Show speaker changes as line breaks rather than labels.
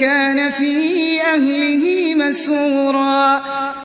كان في أهله مسرورا.